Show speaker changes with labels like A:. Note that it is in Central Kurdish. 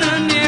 A: نانێ